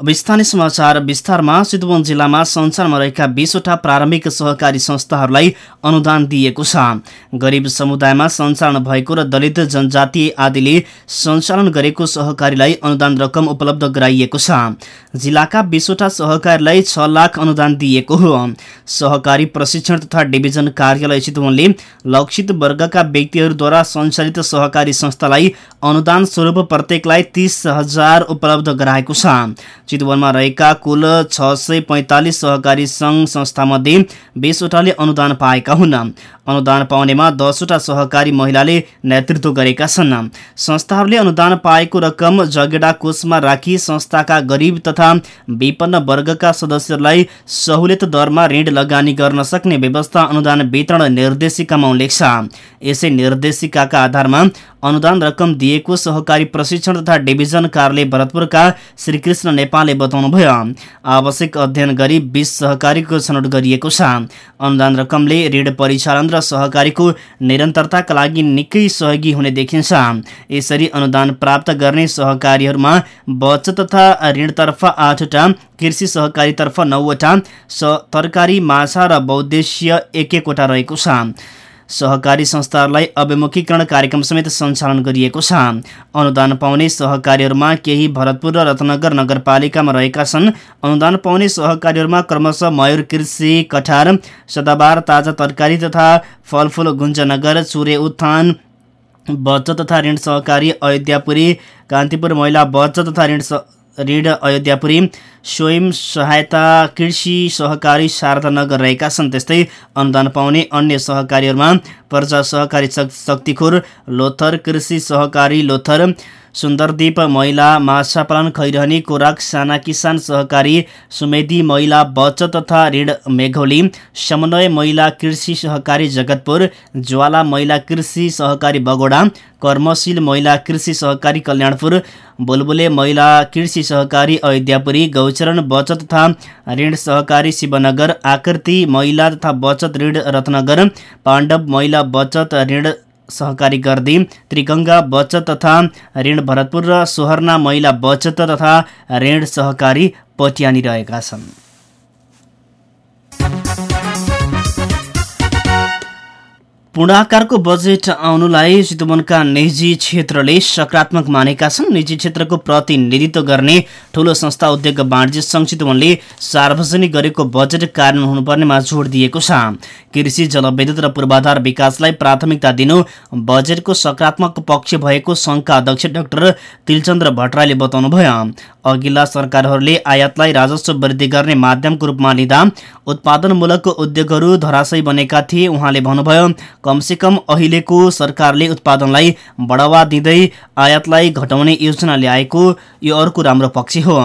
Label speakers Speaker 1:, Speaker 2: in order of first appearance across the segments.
Speaker 1: अब स्थानीय समाचार विस्तारमा चितवन जिल्लामा सञ्चारमा रहेका बिसवटा प्रारम्भिक सहकारी संस्थाहरूलाई अनुदान दिएको छ। गरिब समुदायमा सञ्चालन भएको र दलित जनजाति आदिले सञ्चालन गरेको सहकारीलाई अनुदान रकम उपलब्ध गराइएको छ। जिल्लाका बिसवटा सहकारीलाई छ लाख अनुदान दिएको हो। सहकारी प्रशिक्षण तथा डिभिजन कार्यालय चितवनले लक्षित वर्गका व्यक्तिहरूद्वारा सञ्चालित सहकारी संस्थालाई अनुदान स्वरूप प्रत्येकलाई तीस हजार उपलब्ध गराएको छ। चितवनमा रहेका कुल छ सय पैँतालिस सहकारी सङ्घ संस्थामध्ये बिसवटाले अनुदान पाएका हुन्। अनुदान पाउनेमा दसवटा सहकारी महिलाले नेतृत्व गरेका छन्। संस्थाहरूले अनुदान पाएको रकम जगेडा कोषमा राखी संस्थाका गरिब तथा विपन्न वर्गका सदस्यहरूलाई सहुलियत दरमा ऋण लगानी गर्न सक्ने व्यवस्था अनुदान वितरण निर्देशिकामा उल्लेख छ। यसै निर्देशिकाका आधारमा अनुदान रकम दिएको सहकारी प्रशिक्षण तथा डिभिजन कार्यालय भरतपुरका श्रीकृष्ण नेपालले बताउनुभयो। आवश्यक अध्ययन गरी बिस सहकारीको छनौट गरिएको छ। अनुदान रकमले ऋण परिचालन र सहकारीको निरन्तरताका लागि निकै सहयोगी हुने देखिन्छ। यसरी अनुदान प्राप्त गर्ने सहकारीहरूमा बचत तथा ऋणतर्फ आठवटा कृषि सहकारीतर्फ नौवटा तरकारी माछा र बौद्देश्य एक एकवटा रहेको छ। सहकारी संस्थाहरूलाई अभिमुखीकरण कार्यक्रम समेत सञ्चालन गरिएको छ। अनुदान पाउने सहकारीहरूमा केही भरतपुर र रत्नगर नगरपालिकामा रहेका छन्। अनुदान पाउने सहकारीहरूमा क्रमशः मयूर कृषि कठार सदाबार ताजा तरकारी तथा फलफुल गुन्जनगर चुरे उत्थान बचत तथा ऋण सहकारी अयोध्यापुरी कान्तिपुर महिला बचत तथा ऋण ऋण अयोध्यापुरी स्वयं सहायता कृषि सहकारी शारदानगर रहेका छन्। त्यस्तै अनुदान पाउने अन्य सहकारीहरूमा प्रजा सहकारी शक्तिखोर लोथर कृषि सहकारी लोथर सुन्दरदीप महिला माछा पालन खैरहनी कोराक साना किसान सहकारी सुमेदी महिला बचत तथा ऋण मेघौली समन्वय महिला कृषि सहकारी जगतपुर ज्वाला महिला कृषि सहकारी बगोडा कर्मशील महिला कृषि सहकारी कल्याणपुर बुलबुले महिला कृषि सहकारी अयोध्यापुरी गौचरण बचत तथा ऋण सहकारी शिवनगर आकृति महिला तथा बचत ऋण रत्नगर पाण्डव महिला बचत ऋण सहकारी गर्दी त्रिगङ्गा बचत तथा ऋण भरतपुर र सोहरना महिला बचत तथा ऋण सहकारी पटियानी रहेका छन्। पूर्णाकारको बजेट आउनुलाई चितवनका निजी क्षेत्रले सकारात्मक मानेका छन्। निजी क्षेत्रको प्रतिनिधित्व गर्ने ठूलो संस्था उद्योग वाणिज्य सङ्घ चितवनले सार्वजनिक गरेको बजेट कार्यान्वयन हुनुपर्नेमा जोड दिएको छ। कृषि जलविद्युत र पूर्वाधार विकासलाई प्राथमिकता दिनु बजेटको सकारात्मक पक्ष भएको सङ्घका अध्यक्ष डाक्टर तिलचन्द्र भट्टराईले बताउनुभयो। अघिल्ला सरकारहरूले आयातलाई राजस्व वृद्धि गर्ने माध्यमको रूपमा लिँदा उत्पादनमूलक उद्योगहरू धराशयी बनेका थिए। उहाँले भन्नुभयो कमसेकम अहिलेको सरकारले उत्पादनलाई बढावा दिँदै आयातलाई घटाउने योजना ल्याएको यो अर्को राम्रो पक्ष हो।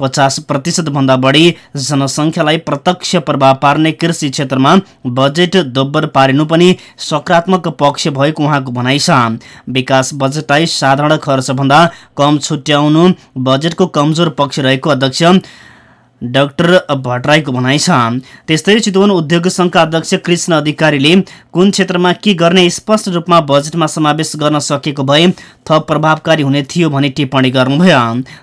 Speaker 1: पचास प्रतिशतभन्दा बढी जनसङ्ख्यालाई प्रत्यक्ष प्रभाव पार्ने कृषि क्षेत्रमा बजेट दोब्बर पारिनु पनि सकारात्मक पक्ष भएको उहाँको भनाइ छ। विकास बजेटलाई साधारण खर्चभन्दा कम छुट्याउनु बजेटको कमजोर पक्ष रहेको अध्यक्ष डाक्टर भट्टराईको भनाइ छ। त्यस्तै चितवन उद्योग सङ्घका अध्यक्ष कृष्ण अधिकारीले कुन क्षेत्रमा के गर्ने स्पष्ट रूपमा बजेटमा समावेश गर्न सकेको भए थप प्रभावकारी हुने थियो भनी टिप्पणी गर्नुभयो।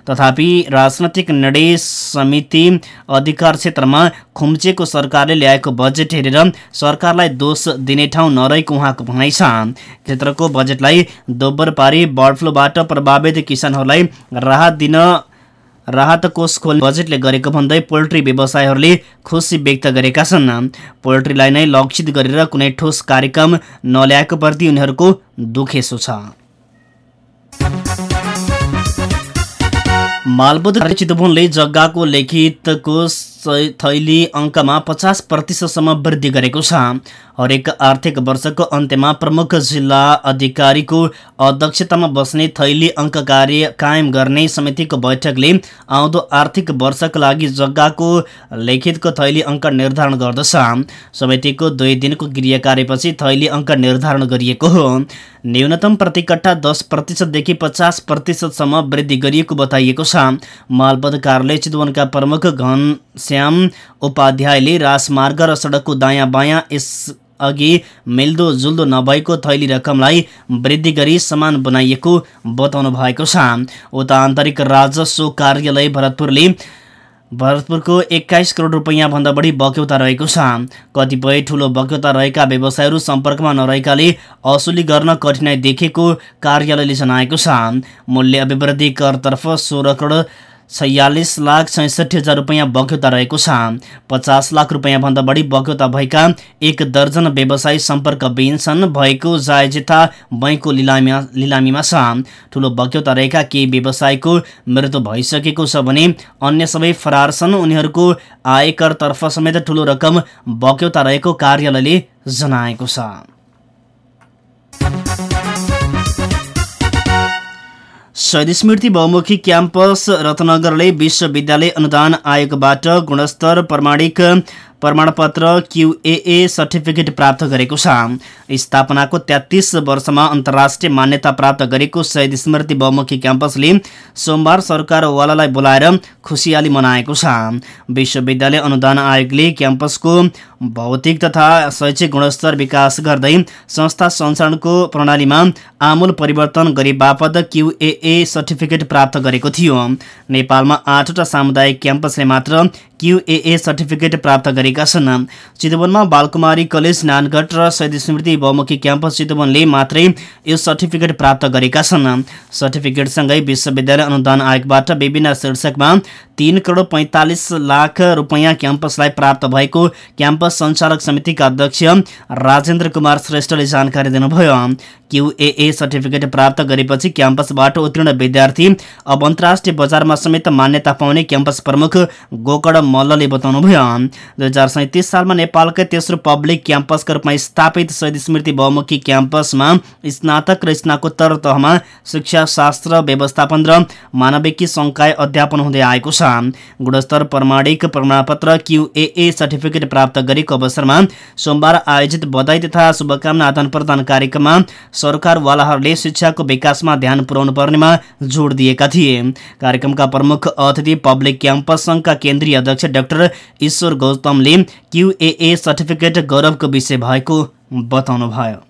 Speaker 1: तथापि राजनैतिक निर्णय समिति अधिकार क्षेत्रमा खुम्चेको सरकारले ल्याएको बजेट हेरेर सरकारलाई दोष दिने ठाउँ नरहेको उहाँको भनाइ छ। क्षेत्रको बजेटलाई दोब्बर पारी बर्ड फ्लूबाट प्रभावित किसानहरूलाई राहत दिन राहत कोष खोल्ने बजेटले गरेको भन्दै पोल्ट्री व्यवसायहरूले खुसी व्यक्त गरेका छन्। पोल्ट्रीलाई नै लक्षित गरेर कुनै ठोस कार्यक्रम नल्याएको प्रति उनीहरूको दुखेसो छ। मालबोध चितवनले जग्गाको लिखितको थैली अङ्कमा पचास प्रतिशतसम्म वृद्धि गरेको छ। हरेक आर्थिक वर्षको अन्त्यमा प्रमुख जिल्ला अधिकारीको अध्यक्षतामा बस्ने थैली अङ्क कार्य कायम गर्ने समितिको बैठकले आउँदो आर्थिक वर्षका लागि जग्गाको लिखितको थैली अङ्क निर्धारण गर्दछ। समितिको दुई दिनको गृह कार्यपछि थैली अङ्क निर्धारण गरिएको हो। न्यूनतम प्रतिकट्ठा दस प्रतिशतदेखि पचास प्रतिशतसम्म वृद्धि गरिएको बताइएको छ। मालपत कार्यालय चितवनका प्रमुख घनश्याम उपाध्यायले राजमार्ग र सडकको दायाँ बायाँ यस अघि मिल्दोजुल्दो नभएको थैली रकमलाई वृद्धि गरी समान बनाइएको बताउनु भएको छ उता आन्तरिक राजस्व कार्यालय भरतपुरले भरतपुरको एक्काइस करोड रुपियाँभन्दा बढी बक्यौता रहेको छ कतिपय ठूलो बक्यौता रहेका व्यवसायहरू सम्पर्कमा नरहेकाले असुली गर्न कठिनाई देखेको कार्यालयले जनाएको छ मूल्य अभिवृद्धि करतर्फ सोह्र करोड छयालिस लाख छैसठी हजार रुपियाँ बक्यौता रहेको छ। पचास लाख रुपियाँभन्दा बढी बक्यौता भएका एक दर्जन व्यवसायी सम्पर्क भएको जायजेथा बैङ्कको लिलामीमा लिलामीमा छ। ठुलो बक्यौता रहेका केही व्यवसायीको मृत्यु भइसकेको छ भने अन्य सबै फरार छन्। उनीहरूको आयकरतर्फ समेत ठुलो रकम बक्यौता रहेको कार्यालयले जनाएको छ। शहीद स्मृति बहुमुखी क्याम्पस रत्नगरले विश्वविद्यालय अनुदान आयोगबाट गुणस्तर प्रमाणिक प्रमाणपत्र क्युएए सर्टिफिकेट प्राप्त गरेको छ। स्थापनाको तेत्तिस वर्षमा अन्तर्राष्ट्रिय मान्यता प्राप्त गरेको शहीद स्मृति बहुमुखी क्याम्पसले सोमबार सरकारवालालाई बोलाएर खुसियाली मनाएको छ। विश्वविद्यालय अनुदान आयोगले क्याम्पसको भौतिक तथा शैक्षिक गुणस्तर विकास गर्दै संस्था सञ्चालनको प्रणालीमा आमूल परिवर्तन गरे बापत क्युएए सर्टिफिकेट प्राप्त गरेको थियो। नेपालमा आठवटा सामुदायिक क्याम्पसले मात्र क्युएए सर्टिफिकेट प्राप्त गरेका छन्। चितवनमा बालकुमारी कलेज नानगढ र शहीद स्मृति बहुमुखी क्याम्पस चितवनले मात्रै यो सर्टिफिकेट प्राप्त गरेका छन्। सर्टिफिकेटसँगै विश्वविद्यालय अनुदान आयोगबाट विभिन्न शीर्षकमा तीन करोड पैँतालिस लाख रुपियाँ क्याम्पसलाई प्राप्त भएको क्याम्पस सञ्चालक समितिका अध्यक्ष राजेन्द्र कुमार श्रेष्ठले जानकारी दिनुभयो। क्युएए सर्टिफिकेट प्राप्त गरेपछि क्याम्पसबाट उत्तीर्ण विद्यार्थी अब अन्तर्राष्ट्रिय बजारमा समेत मान्यता पाउने क्याम्पस प्रमुख गोकर्ण मल्लले बताउनुभयो दुई हजार सैतिस सालमा नेपालकै तेस्रो पब्लिक क्याम्पसका रूपमा स्थापित शहीद स्मृति बहुमुखी क्याम्पसमा स्नातक र स्नाकोत्तर तहमा शिक्षा शास्त्र व्यवस्थापन र मानविकी संकाय अध्यापन हुँदै आएको छ। गुणस्तर प्रमाणिक प्रमाणपत्र क्युए सर्टिफिकेट प्राप्त गरेको अवसरमा सोमबार आयोजित बधाई तथा शुभकामना आदान प्रदान कार्यक्रममा सरकारवालाहरूले शिक्षाको विकासमा ध्यान पुर्याउनु पर्नेमा जोड दिएका थिए। कार्यक्रमका प्रमुख अतिथि पब्लिक क्याम्पस संघका केन्द्रीय अध्यक्ष अध्यक्ष डाक्टर ईश्वर गौतमले क्युएए सर्टिफिकेट गौरवको विषय भएको बताउनुभयो।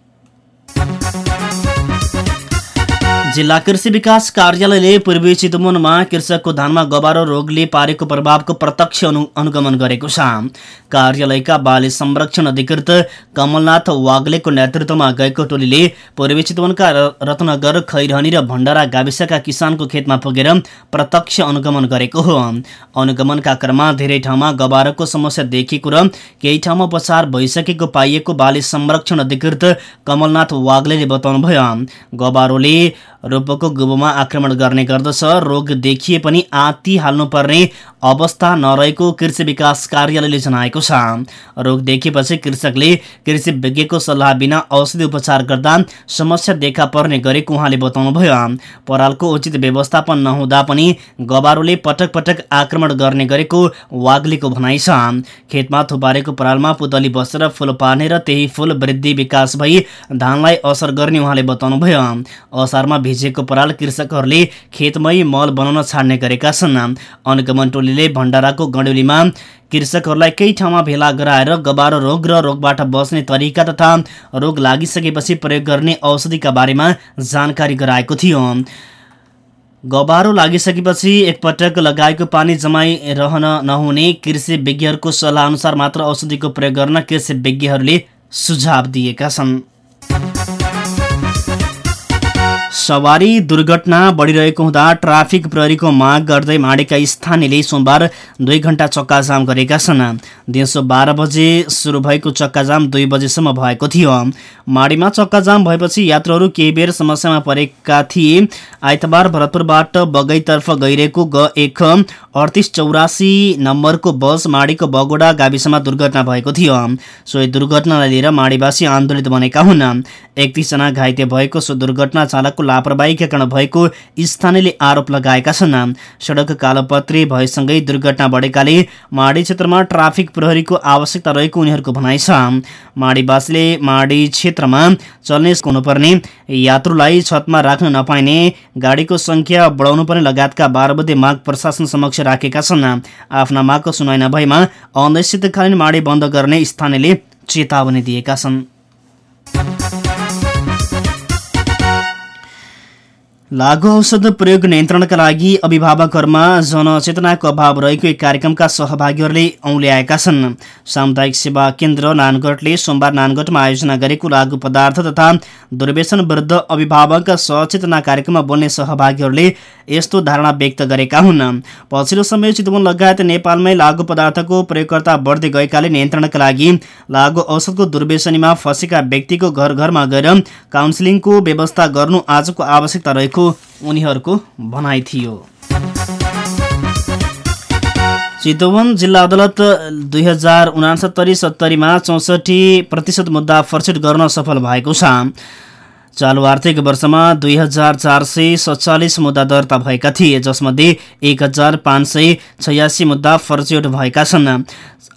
Speaker 1: जिल्ला कृषि विकास कार्यालयले पूर्वी चितवनमा कृषकको धानमा गबारो रोगले पारेको प्रभावको प्रत्यक्ष अनु अनुगमन गरेको छ। कार्यालयका बाली संरक्षण अधिकृत कमलनाथ वाग्लेको नेतृत्वमा गएको टोलीले पूर्वी चितवनका रत्नगर खैरहनी र भण्डारा गाविसका किसानको खेतमा पुगेर प्रत्यक्ष अनुगमन गरेको हो। अनुगमनका क्रममा धेरै ठाउँमा गबारोको समस्या देखिएको र केही ठाउँमा उपचार भइसकेको पाइएको बाली संरक्षण अधिकृत कमलनाथ वाग्लेले बताउनुभयो। गबारोले रोपको गुबोमा आक्रमण गर्ने गर्दछ। रोग देखिए पनि आती हाल्नुपर्ने अवस्था नरहेको कृषि विकास कार्यालयले जनाएको छ। रोग देखेपछि कृषकले कृषि विज्ञको सल्लाह बिना औषधि उपचार गर्दा समस्या देखा पर्ने गरेको उहाँले बताउनुभयो। परालको उचित व्यवस्थापन नहुँदा पनि गबारोले पटक पटक आक्रमण गर्ने गरेको वाग्लीको भनाइ छ। खेतमा थुपारेको परालमा पुतली बसेर फुल पार्ने र त्यही फुल वृद्धि विकास भई धानलाई असर गर्ने उहाँले बताउनुभयो। असारमा भिजेको पराल कृषकहरूले खेतमै मल बनाउन छाड्ने गरेका छन्। अनुगमन टोलीले भण्डाराको गण्डौलीमा कृषकहरूलाई केही ठाउँमा भेला गराएर गबारो रोग र रोगबाट बस्ने तरिका तथा रोग लागिसकेपछि प्रयोग गर्ने औषधिका बारेमा जानकारी गराएको थियो। गबारो लागिसकेपछि एकपटक लगाएको पानी जमाइ रहन नहुने कृषि विज्ञहरूको सल्लाह अनुसार मात्र औषधिको प्रयोग गर्न कृषि विज्ञहरूले सुझाव दिएका छन्। सवारी दुर्घटना बढिरहेको हुँदा ट्राफिक प्रहरीको माग गर्दै माडेका स्थानीयले सोमबार दुई घण्टा चक्काजाम गरेका छन्। दिउँसो बाह्र बजे सुरु भएको चक्काजाम दुई बजेसम्म भएको थियो। माडीमा चक्काजाम भएपछि यात्रुहरू केही बेर समस्यामा परेका थिए। आइतबार भरतपुरबाट बगैतर्फ गइरहेको ग एक अडतिस चौरासी नम्बरको बस माडीको बगोडा गाविसमा दुर्घटना भएको थियो। सोही दुर्घटनालाई लिएर माडीवासी आन्दोलित बनेका हुन्। एकतिसजना घाइते भएको सो दुर्घटना चालकको लापरवाहीका कारण भएको स्थानीयले आरोप लगाएका छन्। सडक कालोपत्री भएसँगै दुर्घटना बढेकाले माडी क्षेत्रमा ट्राफिक प्रहरीको आवश्यकता रहेको उनीहरूको भनाइ छ। माडीवासीले माडी क्षेत्रमा चल्ने हुनुपर्ने यात्रुलाई छतमा राख्न नपाइने गाडीको सङ्ख्या बढाउनु पर्ने लगायतका बाह्र बजे माग प्रशासन समक्ष राखेका छन्। आफ्ना मागको सुनाइ नभएमा अनिश्चितकालीन माडी बन्द गर्ने स्थानीयले चेतावनी दिएका छन्। लागु औषध प्रयोग नियन्त्रणका लागि अभिभावकहरूमा जनचेतनाको अभाव रहेको एक कार्यक्रमका सहभागीहरूले औल्याएका छन्। सामुदायिक सेवा केन्द्र नानगढले सोमबार नानगढमा आयोजना गरेको लागु पदार्थ तथा दुर्व्यसन विरुद्ध अभिभावक सचेतना कार्यक्रममा बोल्ने सहभागीहरूले यस्तो धारणा व्यक्त गरेका हुन्। पछिल्लो समय चितवन लगायत नेपालमै लागु पदार्थको प्रयोगकर्ता बढ्दै गएकाले नियन्त्रणका लागि लागु औषधको दुर्व्यसनीमा फँसेका व्यक्तिको घर घरमा गएर काउन्सिलिङको व्यवस्था गर्नु आजको आवश्यकता रहेको उनीहरूको भनाइ थियो। चितवन जिल्ला अदालत दुई हजार उनासत्तरी सत्तरीमा चौसठी प्रतिशत मुद्दा फर्सेट गर्न सफल भएको छ। चालु आर्थिक वर्षमा दुई हजार चार सय सत्तालिस मुद्दा दर्ता भएका थिए जसमध्ये एक हजार पाँच सय छयासी मुद्दा फर्च्युट भएका छन्।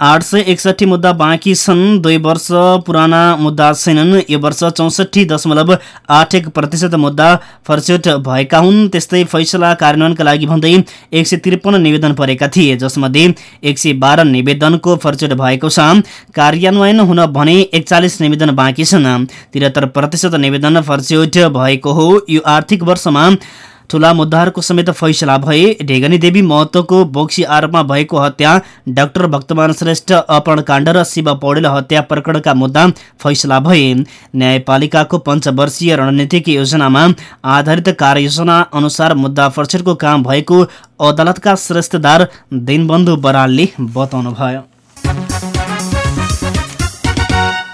Speaker 1: आठ सय एकसठी मुद्दा बाँकी छन् दुई वर्ष पुराना मुद्दा छैनन् यो वर्ष चौसठी दशमलव आठ एक प्रतिशत मुद्दा फर्च्युट भएका हुन् त्यस्तै फैसला कार्यान्वयनका लागि भन्दै एक सय त्रिपन्न निवेदन परेका थिए जसमध्ये एक सय बाह्र निवेदनको फर्च्युट भएको छ। कार्यान्वयन हुन भने एकचालिस निवेदन बाँकी छन्। त्रिहत्तर प्रतिशत निवेदन फर्च्युट भएको हो। यो आर्थिक वर्षमा ठूला मुद्दाहरूको समेत फैसला भए ढेगनी देवी महत्वको बोक्सी आरोपमा भएको हत्या डाक्टर भक्तमान श्रेष्ठ अपहरण काण्ड र शिव पौडेल हत्या प्रकरणका मुद्दा फैसला भए। न्यायपालिकाको पञ्चवर्षीय रणनीतिक योजनामा आधारित कार्ययोजना अनुसार मुद्दा फर्सेटको काम भएको अदालतका श्रेष्ठदार दिनबन्धु बरालले बताउनुभयो।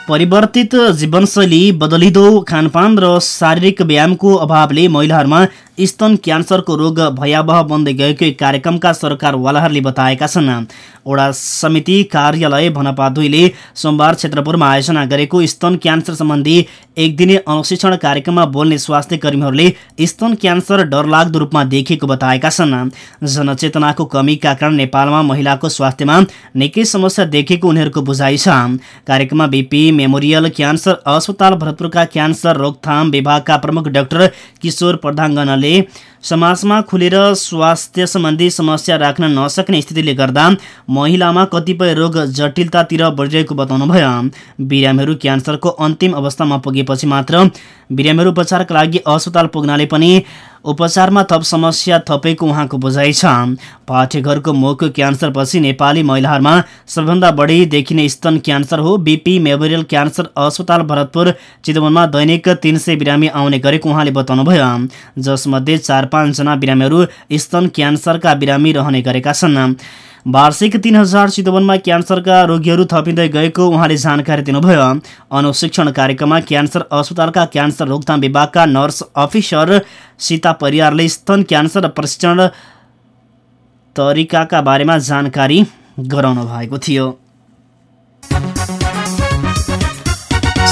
Speaker 1: परिवर्तित जीवनशैली बदलिदो खानपान र शारीरिक व्यायामको अभावले महिलाहरूमा स्तन क्यान्सरको रोग भयावह बन्दै गएको एक कार्यक्रमका सरकारवालाहरूले बताएका छन्। ओडा समिति कार्यालय भनपा दुईले सोमबार क्षेत्रपुरमा आयोजना गरेको स्तन क्यान्सर सम्बन्धी एक दिने अनुशिक्षण कार्यक्रममा बोल्ने स्वास्थ्य कर्मीहरूले स्तन क्यान्सर डरलाग्दो रूपमा देखिएको बताएका छन्। जनचेतनाको कमीका कारण नेपालमा महिलाको स्वास्थ्यमा निकै समस्या देखेको उनीहरूको बुझाइ छ। कार्यक्रममा बिपी मेमोरियल क्यान्सर अस्पताल भरतपुरका क्यान्सर रोकथाम विभागका प्रमुख डाक्टर किशोर प्रधाङ्गनले समाजमा खुलेर स्वास्थ्य सम्बन्धी समस्या राख्न नसक्ने स्थितिले गर्दा महिलामा कतिपय रोग जटिलतातिर बढिरहेको बताउनुभयो बिरामीहरू क्यान्सरको अन्तिम अवस्थामा पुगेपछि मात्र बिरामीहरू उपचारका लागि अस्पताल पुग्नाले पनि उपचारमा थप समस्या थपेको उहाँको बुझाइ छ। पाठेघरको मुखको क्यान्सरपछि नेपाली महिलाहरूमा सबैभन्दा बढी देखिने स्तन क्यान्सर हो। बिपी मेमोरियल क्यान्सर अस्पताल भरतपुर चितवनमा दैनिक तिन सय बिरामी आउने गरेको उहाँले बताउनुभयो। जसमध्ये चार पाँचजना बिरामीहरू स्तन क्यान्सरका बिरामी रहने गरेका छन्। वार्षिक तिन हजार चितवनमा क्यान्सरका रोगीहरू थपिँदै गएको उहाँले जानकारी दिनुभयो। अनुशिक्षण कार्यक्रममा क्यान्सर अस्पतालका क्यान्सर रोकथाम विभागका नर्स अफिसर सीता परियारले स्तन क्यान्सर प्रशिक्षण तरिकाका बारेमा जानकारी गराउनु भएको थियो।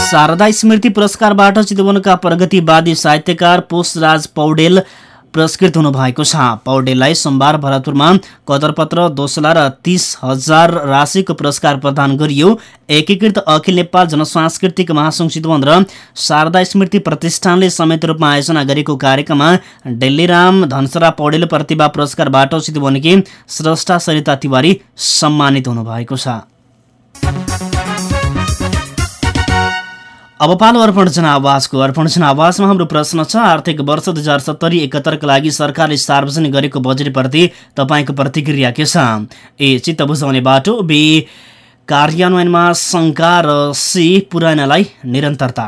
Speaker 1: शारदा स्मृति पुरस्कारबाट चितवनका प्रगतिवादी साहित्यकार पोषराज पौडेल पुरस्कृत हुनुभएको छ। पौडेललाई सोमबार भरतपुरमा कदरपत्र दोसला र तीस हजार राशिको पुरस्कार प्रदान गरियो। एकीकृत अखिल नेपाल जनसांस्कृतिक महासङ्घ चितवन र शारदा स्मृति प्रतिष्ठानले संयुक्त रूपमा आयोजना गरेको कार्यक्रममा डेल्लीराम धनसरा पौडेल प्रतिभा पुरस्कारबाट चितवनकी स्रष्टा सरिता तिवारी सम्मानित हुनुभएको छ। अब पालो अर्पण जनावासको अर्पण जनावासमा हाम्रो प्रश्न छ आर्थिक वर्ष दुई हजार सत्तरी एकहत्तरका लागि सरकारले सार्वजनिक गरेको बजेटप्रति तपाईँको प्रतिक्रिया के छ? ए चित्त बुझाउने बाटो बी कार्यान्वयनमा शङ्का र सी पुरानालाई निरन्तरता।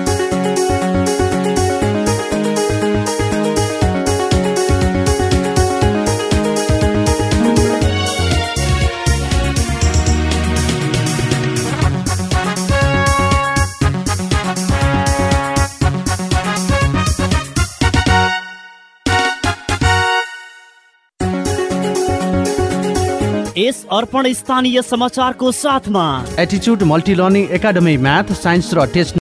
Speaker 2: अर्पण स्थानीय समाचारको साथमा।
Speaker 3: एटिच्युड multi learning academy math science र टेस्ट